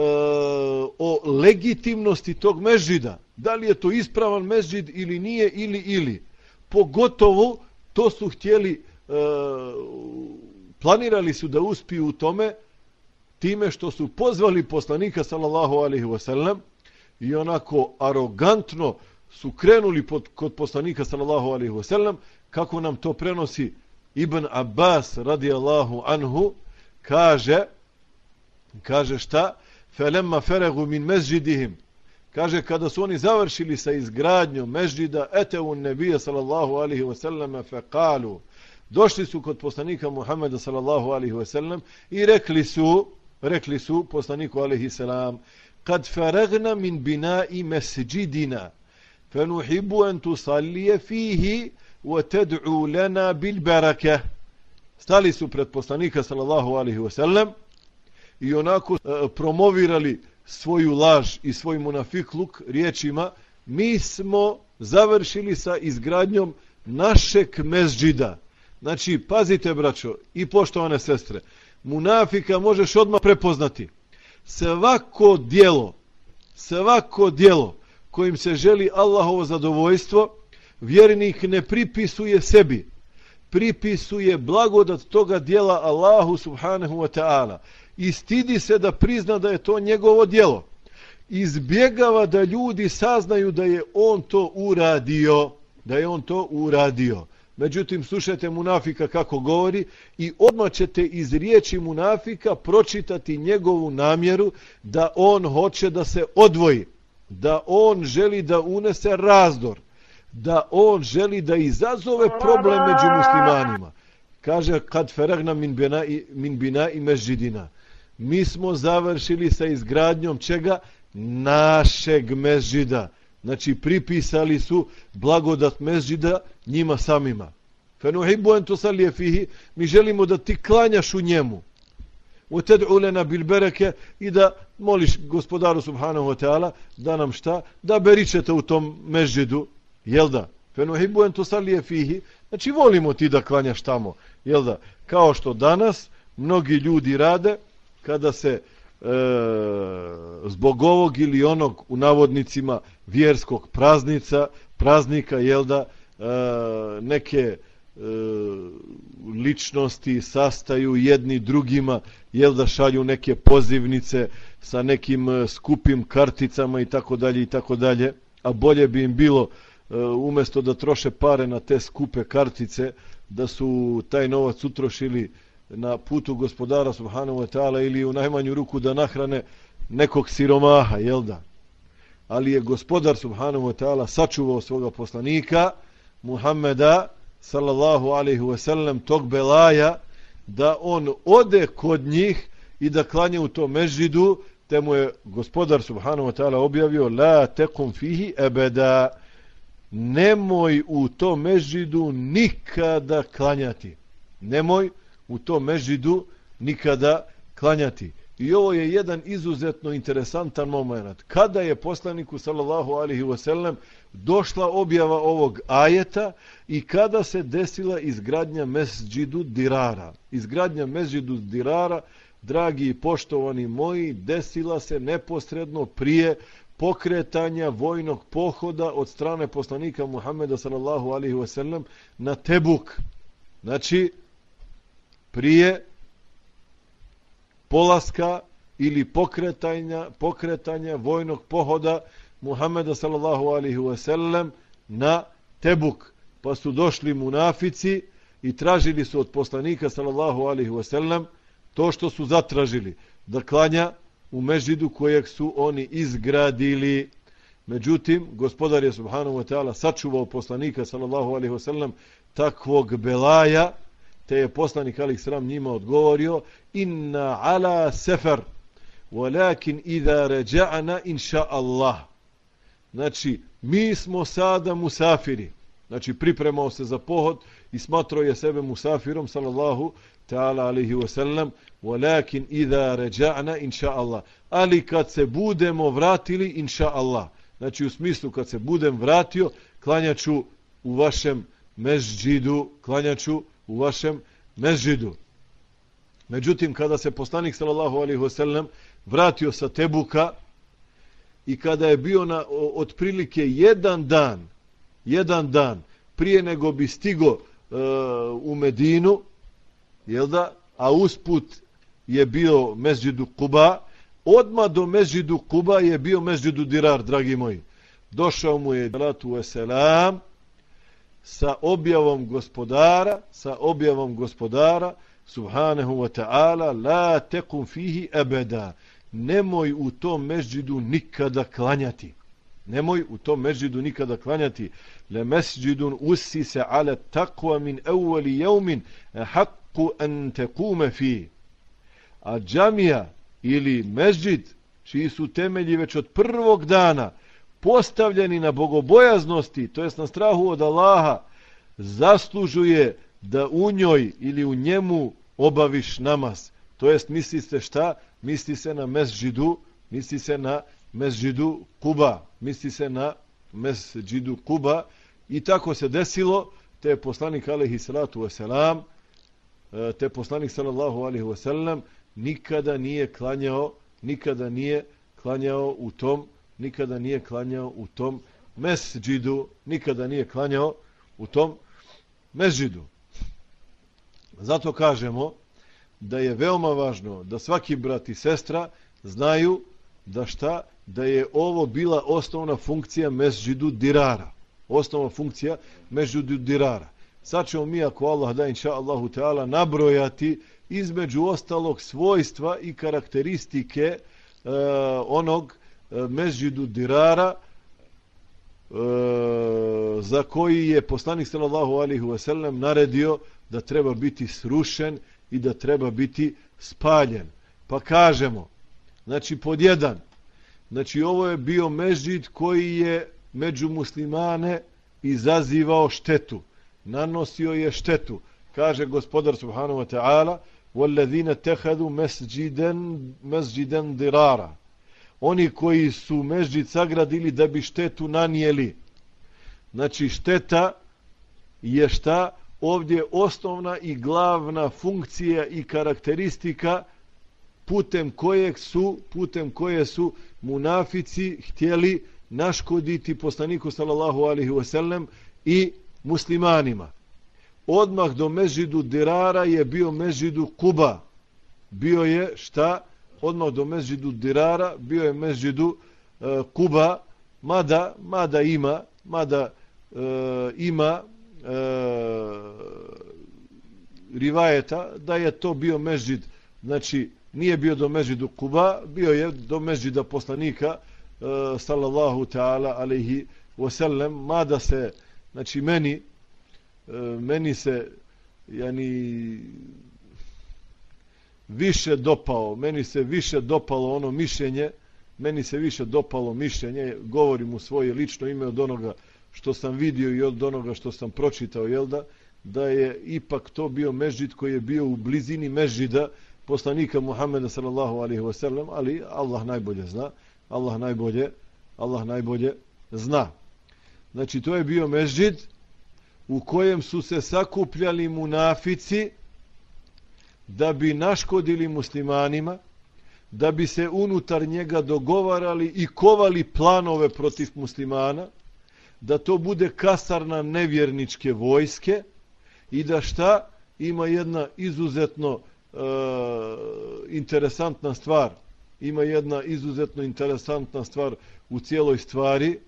o legitimnosti tog mežida. Da li je to ispravan mežid ili nije ili ili. Pogotovo to su htjeli, e, planirali su da uspiju u tome time što su pozvali poslanika sallallahu alaihi wasallam i onako arogantno su krenuli pod, kod poslanika sallallahu alaihi wasallam kako nam to prenosi Ibn Abbas radijallahu anhu kaže kaže šta? Felemma feregu min mezđidihim kaže kada su oni završili sa izgradnjom mezđida etevu nebija sallallahu alaihi wasallam fe kalu došli su kod poslanika Muhammeda sallallahu alaihi wasallam i rekli su rekli su poslaniku alaihi salam kad faragna min binai i mesđidina fenuhibu en tu sallije fihi wa tad'u lana bil baraka stali su pred poslanika sallallahu alaihi wasallam i onako e, promovirali svoju laž i svoj munafikluk riječima mi smo završili sa izgradnjom našeg mezđida. Znači, pazite, braćo i poštovane sestre, munafika možeš odmah prepoznati. Svako dijelo, svako dijelo kojim se želi Allahovo zadovoljstvo, vjernik ne pripisuje sebi, pripisuje blagodat toga dijela Allahu subhanahu wa ta'ala i stidi se da prizna da je to njegovo dijelo. Izbjegava da ljudi saznaju da je on to uradio, da je on to uradio. Međutim, slušajte munafika kako govori i odmah ćete iz riječi munafika pročitati njegovu namjeru da on hoće da se odvoji, da on želi da unese razdor, da on želi da izazove problem među muslimanima. Kaže, kad feragna min bina i, min bina i mežidina. Mi smo završili sa izgradnjom čega? Našeg mežida. Znači, pripisali su blagodat mezđida njima samima. Fenuhibu en tusalije fihi, mi želimo da ti klanjaš u njemu. U ted'u lena bil bereke i da moliš gospodaru subhanahu wa ta'ala da nam šta? Da beričete u tom mezđidu, jel da? Fenuhibu en tusalije fihi, znači volimo ti da klanjaš tamo, jel da? Kao što danas mnogi ljudi rade kada se e, zbog ovog ili onog u navodnicima vjerskog praznica, praznika, jel da, e, neke e, ličnosti sastaju jedni drugima, jel da šalju neke pozivnice sa nekim e, skupim karticama i tako dalje i tako dalje, a bolje bi im bilo umjesto da troše pare na te skupe kartice, da su taj novac utrošili na putu gospodara subhanahu wa ta'ala ili u najmanju ruku da nahrane nekog siromaha, jel da? Ali je gospodar subhanahu wa ta'ala sačuvao svoga poslanika Muhammeda sallallahu alaihi wa sallam tog belaja da on ode kod njih i da klanje u to mežidu te mu je gospodar subhanahu wa ta'ala objavio la tekum fihi ebeda nemoj u to mežidu nikada klanjati nemoj u tom mežidu nikada klanjati. I ovo je jedan izuzetno interesantan moment. Kada je poslaniku sallallahu alihi wasallam došla objava ovog ajeta i kada se desila izgradnja mesđidu dirara. Izgradnja mesđidu dirara, dragi i poštovani moji, desila se neposredno prije pokretanja vojnog pohoda od strane poslanika Muhammeda sallallahu alihi wasallam na Tebuk. Znači, prije polaska ili pokretanja, pokretanja vojnog pohoda Muhameda sallallahu alaihi wa sallam na Tebuk. Pa su došli munafici i tražili su od poslanika sallallahu alaihi wa sallam to što su zatražili, da klanja u mežidu kojeg su oni izgradili. Međutim, gospodar je subhanahu wa ta'ala sačuvao poslanika sallallahu alaihi wa sallam takvog belaja, te je poslanik Ali Sram njima odgovorio inna ala sefer walakin idha raja'na inša Allah. Znači mi smo sada musafiri. Znači pripremao se za pohod i smatrao je sebe musafirom sallallahu ta'ala alihi wasallam walakin idha raja'na inša Allah. Ali kad se budemo vratili inša Allah. Znači u smislu kad se budem vratio klanjaću u vašem mezđidu klanjaću u vašem mezžidu. Međutim, kada se poslanik sallallahu alaihi wasallam vratio sa Tebuka i kada je bio na otprilike jedan dan, jedan dan prije nego bi stigo e, u Medinu, jel da, a usput je bio mezđidu Kuba, odma do mezđidu Kuba je bio mezđidu Dirar, dragi moji. Došao mu je, salatu selam sa objavom gospodara, sa objavom gospodara, subhanahu wa ta'ala, la tekum fihi ebeda. Nemoj u tom mežđidu nikada klanjati. Nemoj u tom mežđidu nikada klanjati. Le mesđidun usi se ale takva min evveli jeumin e haqqu an tekume fi. A džamija ili mežđid, čiji su temelji već od prvog dana, postavljeni na bogobojaznosti, to jest na strahu od Allaha, zaslužuje da u njoj ili u njemu obaviš namaz. To jest misli se šta? Misli se na mesđidu, misli se na mesđidu Kuba, misli se na mesđidu Kuba i tako se desilo, te je poslanik alaihi salatu wasalam, e, te poslanik sallallahu alaihi wasalam nikada nije klanjao, nikada nije klanjao u tom nikada nije klanjao u tom mesđidu, nikada nije klanjao u tom mesđidu. Zato kažemo da je veoma važno da svaki brat i sestra znaju da šta, da je ovo bila osnovna funkcija mesđidu dirara. Osnovna funkcija mesđidu dirara. Sad ćemo mi, ako Allah da inša Allahu Teala, nabrojati između ostalog svojstva i karakteristike e, onog E, mezđidu dirara e, za koji je poslanik sallallahu alaihi wa sallam naredio da treba biti srušen i da treba biti spaljen. Pa kažemo, znači pod jedan, znači ovo je bio mezđid koji je među muslimane izazivao štetu. nanosio je štetu. Kaže gospodar subhanahu wa ta'ala وَالَّذِينَ تَحَدُوا مَسْجِدًا مَسْجِدًا دِرَارًا Oni koji su mežđid sagradili da bi štetu nanijeli. Znači šteta je šta? Ovdje osnovna i glavna funkcija i karakteristika putem kojeg su putem koje su munafici htjeli naškoditi poslaniku sallallahu alaihi wasallam i muslimanima. Odmah do mežidu Dirara je bio mežidu Kuba. Bio je šta? Odmah do mezđidu Dirara bio je mezđidu e, Kuba, mada, mada ima, mada e, ima e, rivajeta da je to bio mezđid, znači nije bio do mezđidu Kuba, bio je do mezđida poslanika e, sallallahu ta'ala alaihi wasallam, mada se, znači meni, e, meni se, jani, više dopao, meni se više dopalo ono mišljenje, meni se više dopalo mišljenje, govorim u svoje lično ime od onoga što sam vidio i od onoga što sam pročitao, jel da, da je ipak to bio mežid koji je bio u blizini mežida poslanika Muhammeda sallallahu alaihi wasallam, ali Allah najbolje zna, Allah najbolje, Allah najbolje zna. Znači, to je bio mežid u kojem su se sakupljali munafici da bi naškodili muslimanima, da bi se unutar njega dogovarali i kovali planove protiv muslimana, da to bude kasarna nevjerničke vojske i da šta? Ima jedna izuzetno e, interesantna stvar. Ima jedna izuzetno interesantna stvar u cijeloj stvari.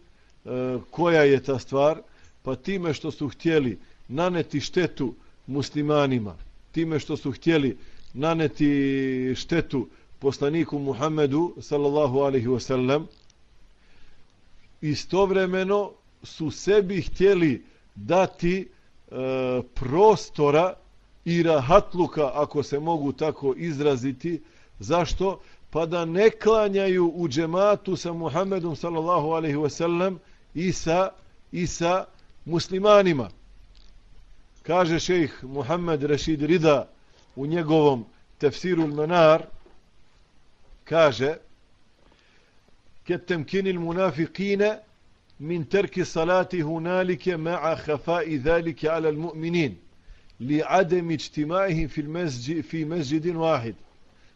E, koja je ta stvar? Pa time što su htjeli naneti štetu muslimanima time što su htjeli naneti štetu poslaniku Muhammedu sallallahu alaihi wasallam istovremeno su sebi htjeli dati e, prostora i rahatluka, ako se mogu tako izraziti. Zašto? Pa da ne klanjaju u džematu sa Muhammedom sallallahu alaihi wasallam i sa, i sa muslimanima. Kaže šejh Muhammed Rashid Rida u njegovom tefsiru menar kaže ketem kinil munafiqine min terki salati hunalike ma'a hafa'i zalike ala al-mu'minin li adem ičtimajihim fi, mezđi, fi mezđidin wahid.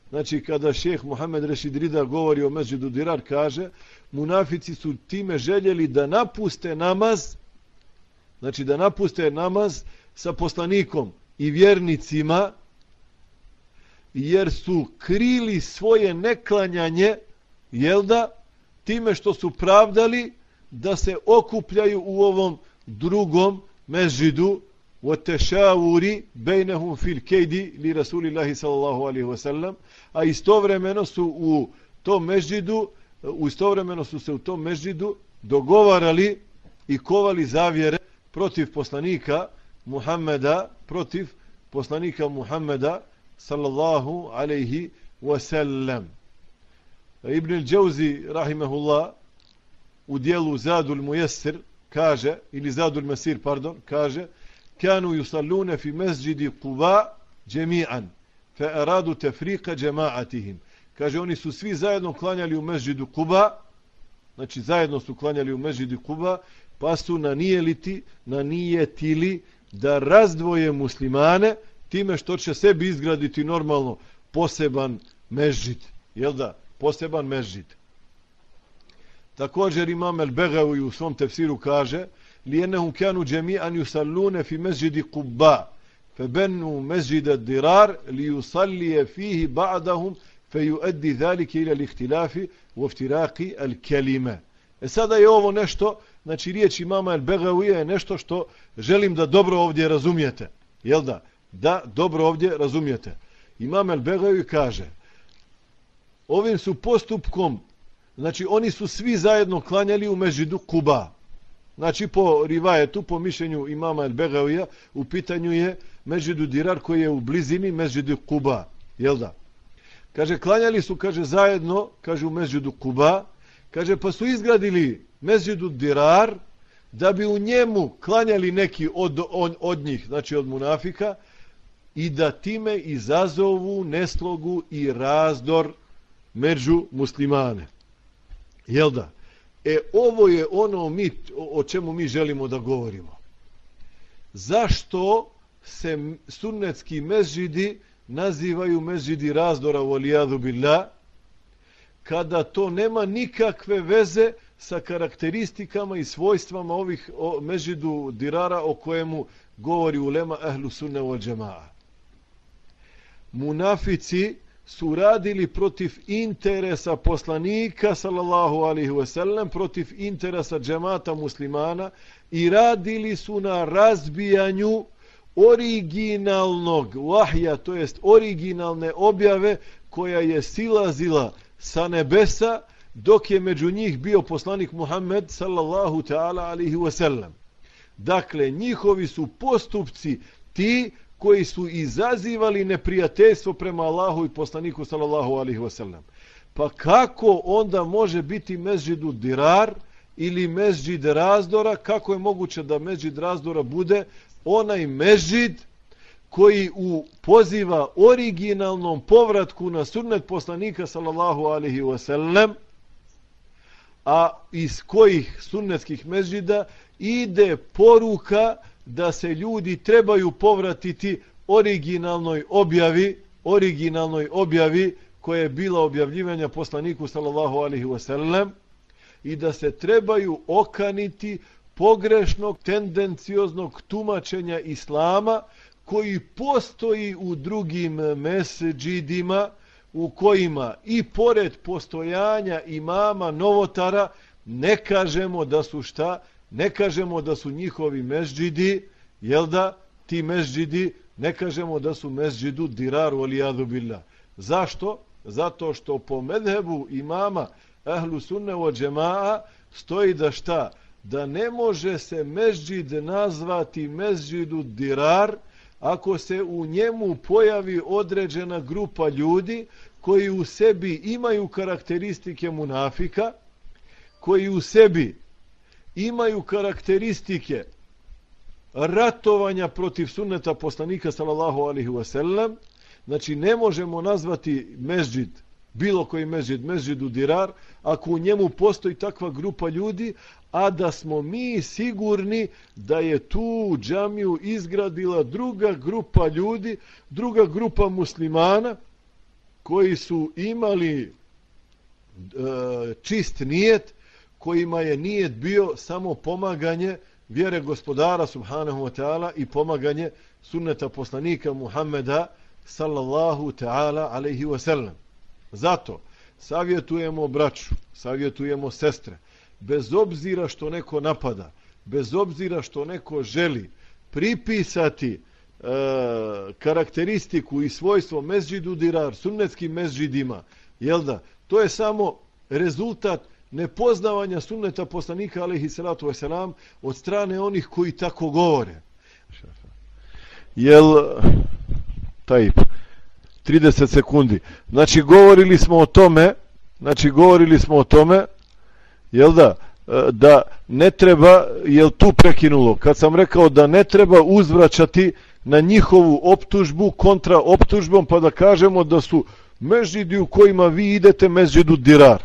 Znači, kada šeheh Muhammed Rešid Rida govori o mezđidu Dirar, kaže, munafici su time željeli da napuste namaz, znači da napuste namaz sa poslanikom i vjernicima, jer su krili svoje neklanjanje, jel da, time što su pravdali da se okupljaju u ovom drugom mežidu, u tešavuri, bejnehum fil kejdi, اللَّهِ Rasulillahi sallallahu alaihi wasallam, a istovremeno su u tom mežidu, u istovremeno su se u tom mežidu dogovarali i kovali zavjere protiv poslanika, Muhammeda protiv poslanika Muhammeda sallallahu alaihi wasallam. Ibn al-đauzi rahimahullah u dijelu Zadul Mujesir kaže, ili Zadul Mesir, pardon, kaže, kanu yusallune fi mesđidi Quba džemi'an, fe eradu tefrika džema'atihim. Kaže, oni su svi zajedno klanjali u mesđidu Quba, znači zajedno su klanjali u mesđidu Quba, pa su nanijeliti, nanijetili, da razdvoje muslimane time što će sebi izgraditi normalno poseban mezžid jel da poseban mezžid također imam El Begavi u svom tefsiru kaže لأنهم كانوا جميعا يصلون في مسجد قباء فبنوا مسجد الضرار ليصلي فيه بعضهم فيؤدي ذلك إلى الاختلاف وافتراق الكلمة sada je ovo nešto, znači riječ imama El Begavija je nešto što želim da dobro ovdje razumijete. Jel da? Da dobro ovdje razumijete. Imam El Begavi kaže ovim su postupkom znači oni su svi zajedno klanjali u mežidu Kuba. Znači po rivajetu, po mišljenju imama El Begavija, u pitanju je Međidu Dirar koji je u blizini Međidu Kuba. Jel da? Kaže, klanjali su, kaže, zajedno, kaže, u Međidu Kuba. Kaže, pa su izgradili mezidu Dirar da bi u njemu klanjali neki od, od, od njih, znači od munafika, i da time izazovu neslogu i razdor među muslimane. Jel da? E, ovo je ono mi, o, o čemu mi želimo da govorimo. Zašto se sunnetski mezžidi nazivaju mezžidi razdora u alijadu billah, kada to nema nikakve veze sa sa karakteristikama i svojstvama ovih o, mežidu dirara o kojemu govori ulema ehlu sunne u džema'a. Munafici su radili protiv interesa poslanika sallallahu alaihi wasallam, protiv interesa džemata muslimana i radili su na razbijanju originalnog vahja, to jest originalne objave koja je silazila sa nebesa dok je među njih bio poslanik Muhammed sallallahu ta'ala alihi wasallam. Dakle, njihovi su postupci ti koji su izazivali neprijateljstvo prema Allahu i poslaniku sallallahu alihi wasallam. Pa kako onda može biti mezđidu dirar ili mezđid razdora, kako je moguće da mezđid razdora bude onaj mezđid koji u poziva originalnom povratku na sunnet poslanika sallallahu alihi wasallam, a iz kojih sunnetskih mezđida ide poruka da se ljudi trebaju povratiti originalnoj objavi, originalnoj objavi koja je bila objavljivanja poslaniku sallallahu alaihi wasallam i da se trebaju okaniti pogrešnog, tendencioznog tumačenja islama koji postoji u drugim meseđidima u kojima i pored postojanja imama novotara ne kažemo da su šta, ne kažemo da su njihovi mežđidi, jel da, ti mežđidi, ne kažemo da su mežđidu diraru alijadu billah. Zašto? Zato što po medhebu imama ahlu sunne o džemaa stoji da šta? Da ne može se mežđid nazvati mežđidu dirar ako se u njemu pojavi određena grupa ljudi koji u sebi imaju karakteristike munafika, koji u sebi imaju karakteristike ratovanja protiv sunneta poslanika sallallahu alaihi wasallam, znači ne možemo nazvati mežđid, bilo koji mezid, mežđidu dirar, ako u njemu postoji takva grupa ljudi, a da smo mi sigurni da je tu džamiju izgradila druga grupa ljudi, druga grupa muslimana, koji su imali e, čist nijet, kojima je nijet bio samo pomaganje vjere gospodara subhanahu wa ta'ala i pomaganje sunneta poslanika Muhammeda sallallahu ta'ala alaihi wa sallam. Zato savjetujemo braću, savjetujemo sestre, bez obzira što neko napada, bez obzira što neko želi pripisati e, karakteristiku i svojstvo mezđidu dirar, sunnetskim mezđidima, jel da, to je samo rezultat nepoznavanja sunneta poslanika alaihi salatu wasalam od strane onih koji tako govore. Jel taj 30 sekundi. Znači govorili smo o tome, znači govorili smo o tome, jel da, e, da ne treba, jel tu prekinulo, kad sam rekao da ne treba uzvraćati na njihovu optužbu kontra optužbom, pa da kažemo da su mežidi u kojima vi idete mežidu dirar.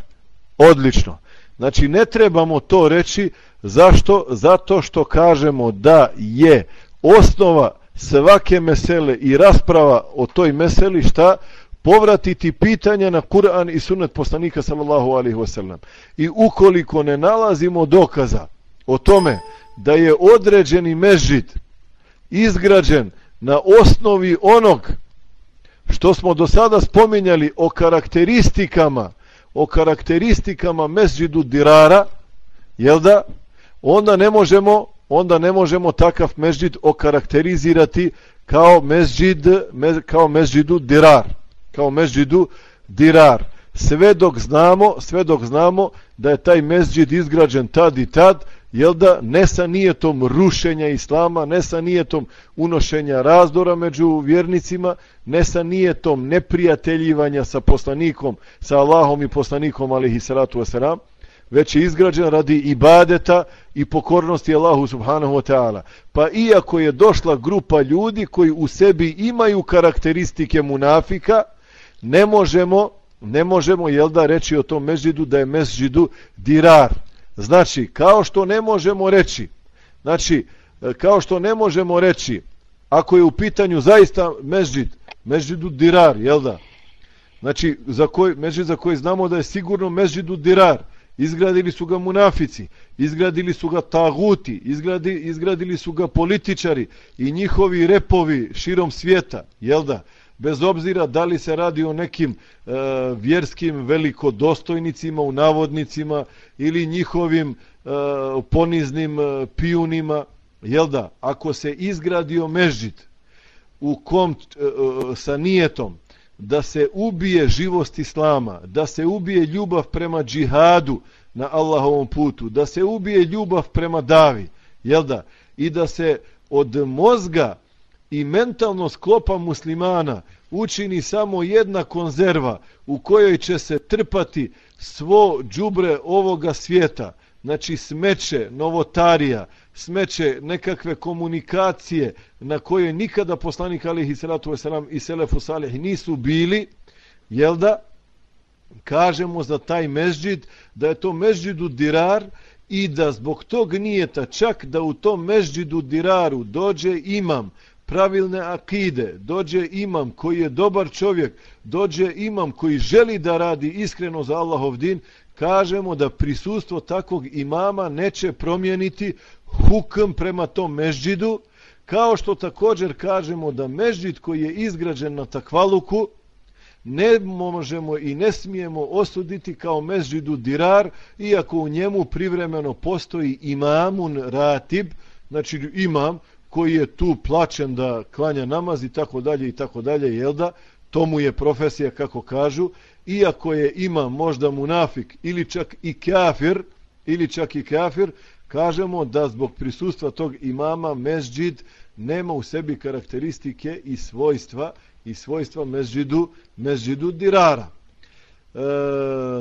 Odlično. Znači ne trebamo to reći zašto? Zato što kažemo da je osnova svake mesele i rasprava o toj meseli šta? Povratiti pitanja na Kur'an i sunnet poslanika sallallahu alaihi wasallam. I ukoliko ne nalazimo dokaza o tome da je određeni mežid izgrađen na osnovi onog što smo do sada spominjali o karakteristikama o karakteristikama mesđidu dirara, jel da, onda ne možemo, onda ne možemo takav mesđid okarakterizirati kao mesđid, me, kao mesđidu dirar, kao mesđidu dirar. Sve dok znamo, sve dok znamo da je taj mesđid izgrađen tad i tad, jel da, ne sa nijetom rušenja islama, ne sa nijetom unošenja razdora među vjernicima, ne sa nijetom neprijateljivanja sa poslanikom, sa Allahom i poslanikom, alihi salatu wasalam, već je izgrađen radi ibadeta i pokornosti Allahu subhanahu wa ta'ala. Pa iako je došla grupa ljudi koji u sebi imaju karakteristike munafika, ne možemo, ne možemo jel da reći o tom mezđidu da je mezđidu dirar. Znači, kao što ne možemo reći, znači, e, kao što ne možemo reći, ako je u pitanju zaista mezđid, mezđidu dirar, jel da? Znači, za koji, mezđid za koji znamo da je sigurno mezđidu dirar, izgradili su ga munafici, izgradili su ga taguti, izgradi, izgradili su ga političari i njihovi repovi širom svijeta, jel da? Bez obzira da li se radi o nekim e, vjerskim velikodostojnicima u navodnicima ili njihovim e, poniznim e, pijunima, jel da? Ako se izgradio mežđit u kom e, e, sa nijetom da se ubije živost islama, da se ubije ljubav prema džihadu na Allahovom putu, da se ubije ljubav prema davi, jel da? I da se od mozga i mentalno sklopa muslimana učini samo jedna konzerva u kojoj će se trpati svo džubre ovoga svijeta, znači smeće, novotarija, smeće nekakve komunikacije na koje nikada poslanik alihi salatu wasalam i selefu salih nisu bili, jel da? Kažemo za taj mežđid da je to mežđidu dirar i da zbog tog nijeta čak da u tom mežđidu diraru dođe imam pravilne akide, dođe imam koji je dobar čovjek, dođe imam koji želi da radi iskreno za Allahov din, kažemo da prisustvo takvog imama neće promijeniti hukm prema tom mežđidu, kao što također kažemo da mežđid koji je izgrađen na takvaluku, ne možemo i ne smijemo osuditi kao mezđidu dirar, iako u njemu privremeno postoji imamun ratib, znači imam koji je tu plaćen da klanja namaz i tako dalje i tako dalje, jel da? To mu je profesija, kako kažu, iako je ima možda munafik ili čak i kafir, ili čak i kafir, kažemo da zbog prisustva tog imama mezđid nema u sebi karakteristike i svojstva i svojstva mezđidu, mezđidu dirara. E,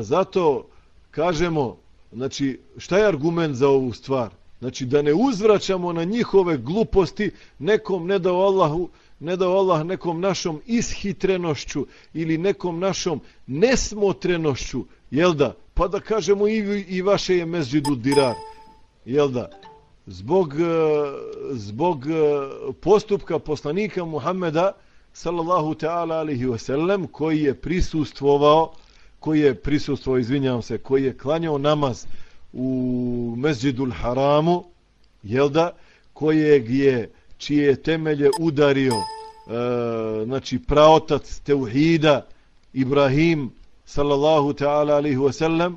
zato kažemo, znači, šta je argument za ovu stvar? Znači, da ne uzvraćamo na njihove gluposti, nekom ne dao Allahu, ne dao Allah nekom našom ishitrenošću ili nekom našom nesmotrenošću, jel da? Pa da kažemo i, i vaše je mezđidu dirar, jel da? Zbog, eh, zbog eh, postupka poslanika Muhammeda, sallallahu ta'ala alihi wasallam, koji je prisustvovao, koji je prisustvovao, izvinjavam se, koji je klanjao namaz u mezđidul haramu, jel da? Kojeg je čije temelje udario e, znači praotac teuhida Ibrahim sallallahu ta'ala alihi wasallam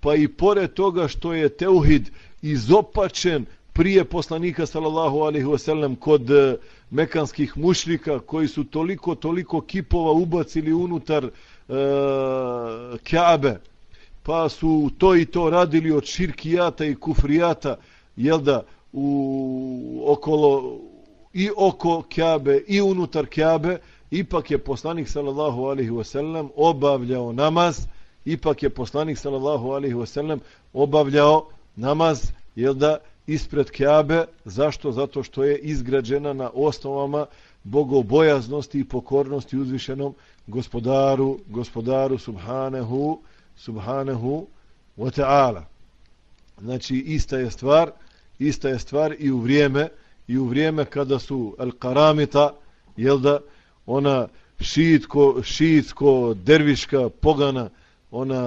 pa i pored toga što je teuhid izopačen prije poslanika sallallahu alihi wasallam kod e, mekanskih mušrika koji su toliko toliko kipova ubacili unutar e, Kaabe pa su to i to radili od širkijata i kufrijata jel da u okolo i oko Kabe i unutar Kabe, ipak je poslanik sallallahu alaihi wasallam obavljao namaz, ipak je poslanik sallallahu alaihi wasallam obavljao namaz, jel da, ispred Kabe, zašto? Zato što je izgrađena na osnovama bogobojaznosti i pokornosti uzvišenom gospodaru, gospodaru subhanahu, subhanahu wa ta'ala. Znači, ista je stvar, ista je stvar i u vrijeme, i u vrijeme kada su El Karamita, jel da, ona šiitko, šiitsko derviška pogana, ona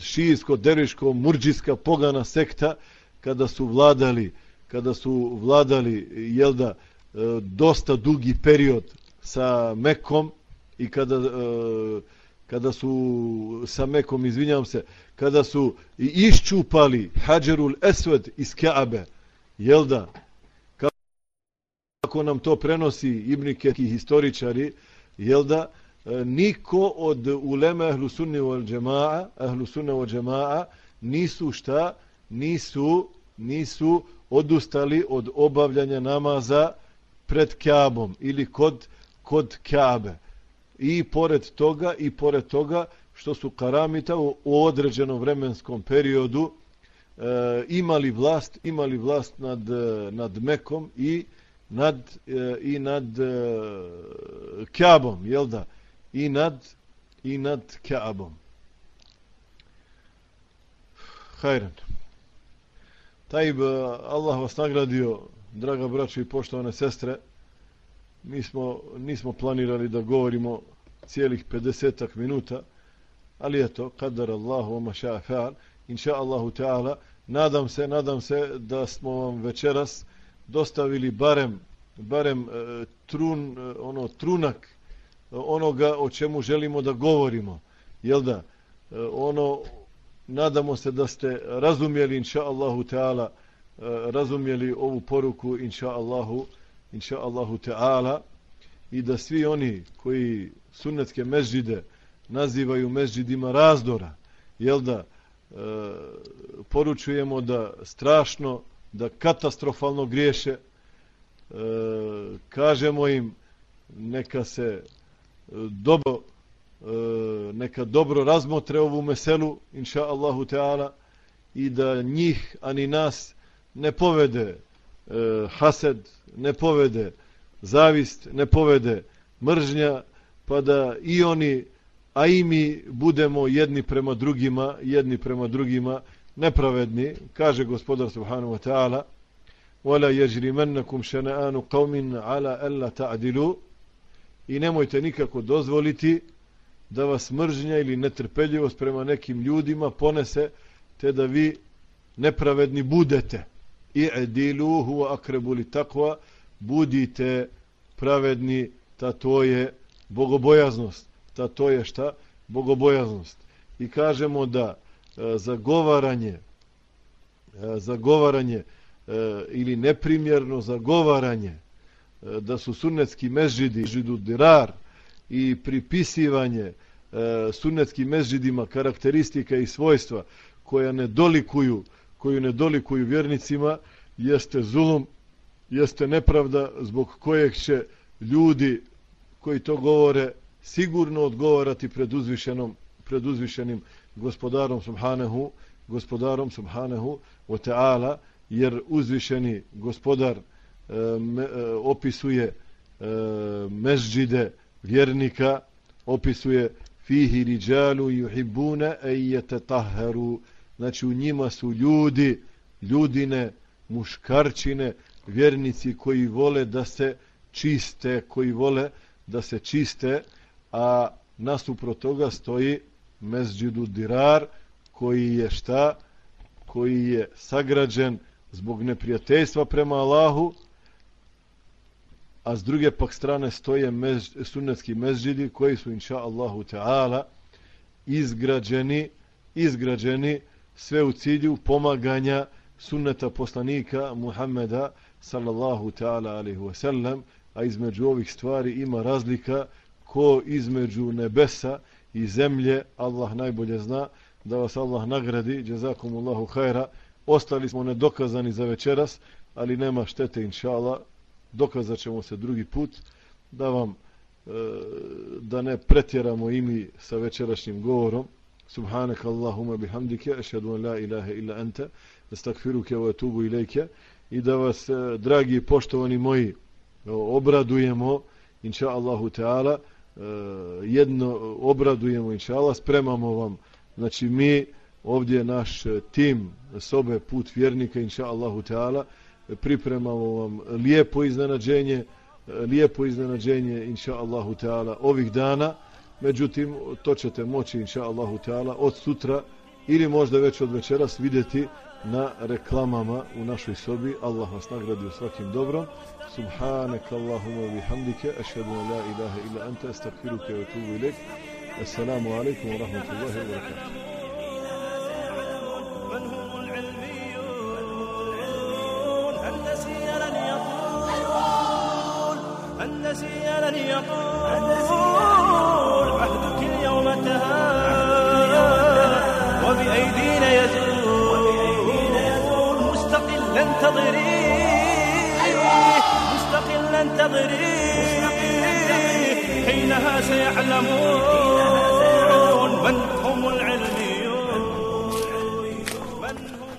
šiitsko derviško murđiska pogana sekta, kada su vladali, kada su vladali, jel da, e, dosta dugi period sa Mekom i kada, e, kada su sa Mekom, izvinjam se, kada su iščupali Hadžerul Esved iz Kaabe, jel da, kako nam to prenosi ibnike historičari, jel da, e, niko od uleme ahlu sunni wal džema'a, ahlu sunni wal džema'a, nisu šta, nisu, nisu odustali od obavljanja namaza pred Kaabom ili kod, kod Kaabe. I pored toga, i pored toga, što su karamita u određenom vremenskom periodu e, imali vlast, imali vlast nad, e, nad Mekom i nad, e, i nad e, Kaabom, jel da? I nad, i nad Kaabom. Hajran. Tajib, e, Allah vas nagradio, draga braća i poštovane sestre. Mi smo, nismo planirali da govorimo cijelih 50 minuta, ali eto, kadar Allahu oma ša'a inša Allahu ta'ala, nadam se, nadam se da smo vam večeras dostavili barem, barem e, trun, e, ono, trunak e, onoga o čemu želimo da govorimo. Jel da? E, ono, nadamo se da ste razumjeli, inša Allahu Teala e, razumjeli ovu poruku, inša Allahu, inša Allahu Teala i da svi oni koji sunnetske mežide nazivaju mežidima razdora, jel da, e, poručujemo da strašno, da katastrofalno griješe, e, kažemo im neka se e, dobro e, neka dobro razmotre ovu meselu, inša Allahu Teala, i da njih, ani nas, ne povede e, hased, ne povede zavist, ne povede mržnja, pa da i oni, a i mi budemo jedni prema drugima, jedni prema drugima, nepravedni, kaže gospodar subhanahu wa ta'ala, وَلَا يَجْرِمَنَّكُمْ شَنَآنُ قَوْمٍ عَلَى أَلَّا تَعْدِلُوا I nemojte nikako dozvoliti da vas mržnja ili netrpeljivost prema nekim ljudima ponese, te da vi nepravedni budete. I edilu huwa akrebu li takva, budite pravedni, ta to je bogobojaznost. Ta to je šta? Bogobojaznost. I kažemo da e, E, zagovaranje e, zagovaranje e, ili neprimjerno zagovaranje da su sunnetski mežidi židu dirar i pripisivanje sunnetskim mežidima karakteristika i svojstva koja ne dolikuju koju ne dolikuju vjernicima jeste zulum jeste nepravda zbog kojeg će ljudi koji to govore sigurno odgovarati pred uzvišenom pred uzvišenim gospodarom subhanahu gospodarom subhanahu wa ta'ala jer uzvišeni gospodar e, me, e, opisuje eh, e, mezđide vjernika opisuje fihi riđalu juhibbuna ejete taharu znači u njima su ljudi ljudine muškarčine vjernici koji vole da se čiste koji vole da se čiste a nasuprot toga stoji mezđidu dirar koji je šta? Koji je sagrađen zbog neprijateljstva prema Allahu a s druge pak strane stoje mez, sunnetski mezđidi koji su inša Allahu Teala izgrađeni izgrađeni sve u cilju pomaganja sunneta poslanika Muhammeda sallallahu ta'ala alihi wasallam a između ovih stvari ima razlika ko između nebesa i zemlje Allah najbolje zna da vas Allah nagradi jazakumullahu khaira ostali smo nedokazani za večeras ali nema štete inša Allah dokazat ćemo se drugi put da vam e, da ne pretjeramo imi sa večerašnjim govorom. Subhanak Allahumma bihamdike ašhadu an la ilaha illa anta astakfiruke wa atubu ilajke i da vas e, dragi poštovani moji e, obradujemo inša Allahu Teala Eh, jedno eh, obradujemo inšala, spremamo vam znači mi ovdje naš eh, tim sobe put vjernika inša Allahu Teala pripremamo vam lijepo iznenađenje, lijepo iznenađenje, inša Allahu Teala, ovih dana. Međutim, to ćete moći, inša Allahu Teala, od sutra ili možda već od večeras vidjeti na reklamama u našoj sobi. Allah vas nagradi u svakim dobrom. Subhanak Allahumma bihamdike, ašhedu la ilaha illa anta, estakfiruke wa tubu ilik. Assalamu alaikum wa rahmatullahi wa barakatuh. انتظري مستقل انتظري حينها سيعلمون من هم العلميون. من هم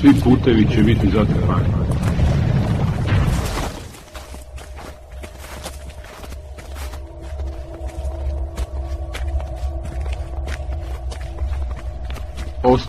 Svi putevi će biti zatvorani.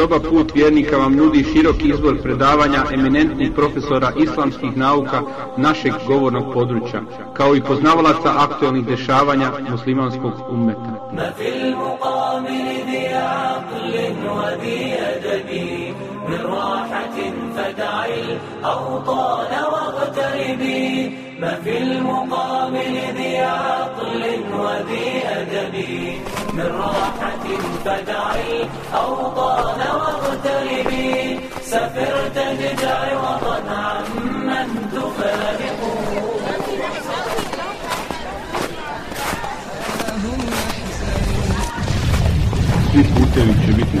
Soba put vjernika vam nudi široki izbor predavanja eminentnih profesora islamskih nauka našeg govornog područja, kao i poznavalaca aktualnih dešavanja muslimanskog ummeta. من راحة فدعي الأوطان واغتربي ما في المقابل ذي عقل وذي أدب. من راحة فدعي الأوطان واغتربي سفر تجد عوضا عمن تفارقه Путь путем, чем ведь не